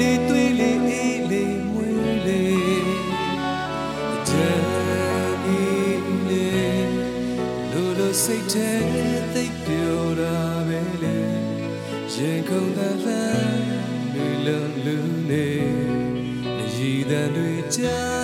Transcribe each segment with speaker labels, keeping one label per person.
Speaker 1: လေးသွေးလေးအေးလေးမွေးလေးတည်းလေးလိုလိုစိတ်ထဲသိပြောတာပဲလေရင်ကုန်သလားလူလုံးလူနေရည်တန်တွေကြား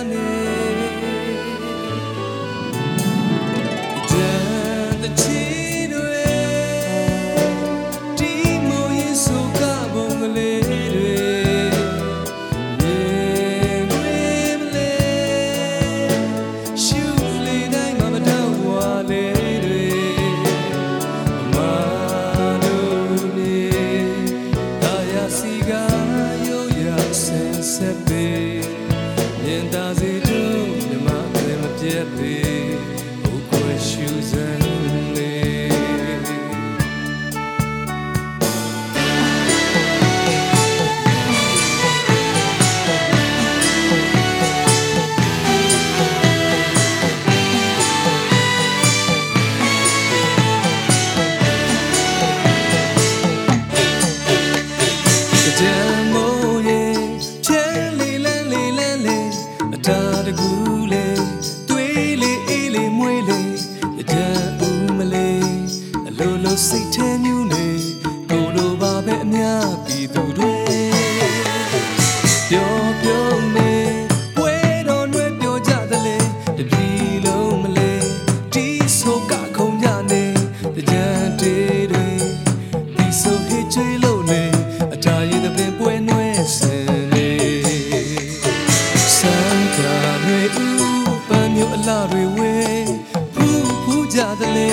Speaker 1: နေဆက် ကြတယ်လေ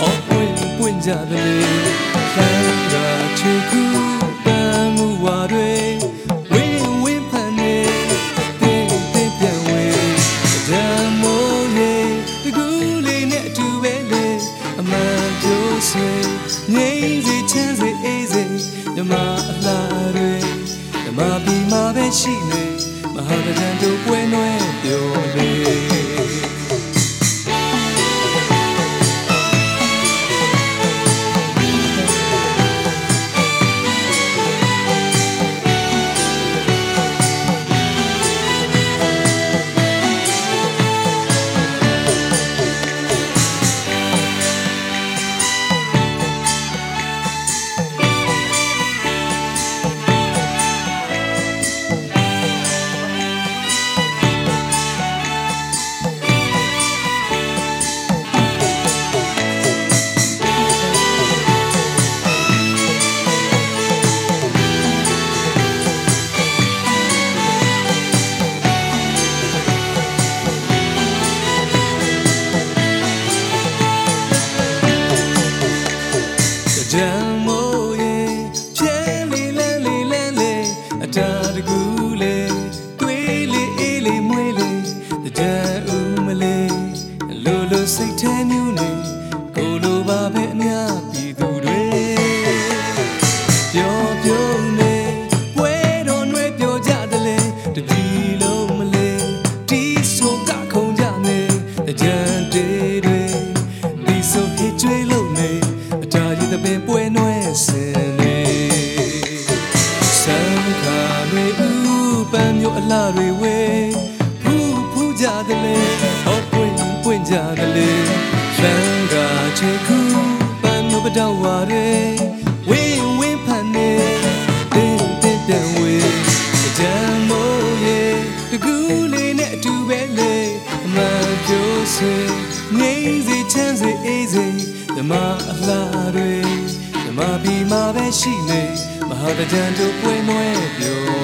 Speaker 1: အော်ပွင့်ပွင့်ကြတယ်လေလမ်းကချေကူပန်းမှုဝါတွေဝင်းဝင်းဖန်နေတင်းတင်းပြန်ဝေးဓမ္မိုးရေတကူလေးနဲ့အတူပဲလေအမှန်ပြောဆွေငိမ့်စီချမ်းစီအေးစီဓမ္မအလားတွေဓမ္မပြီးမှပဲရှိနေမဟာတန်တို့ အတား တွေဥပန်းမျိုးအလားတွေဝဲဖူးဖူးကြတယ်လေဟောပွင့်ပွင့်ကြတယ်လေလမ်းကချေခုပန်းမျိုးပတော့ဝါတွေဝင်းဝင်းဖန်နေတင်းတင်းပြန်ဝေးကြံမိုးရဲ့တကူလေးနဲ့အတူပဲလေအမှန်ပြောဆွေငိမ့်စီချမ်းစီအေးစီဓမ္မအလားတွေဓမ္မပြီးမှပဲရှိနေမဟာတကြံတို့ပွဲနွဲပြောလေ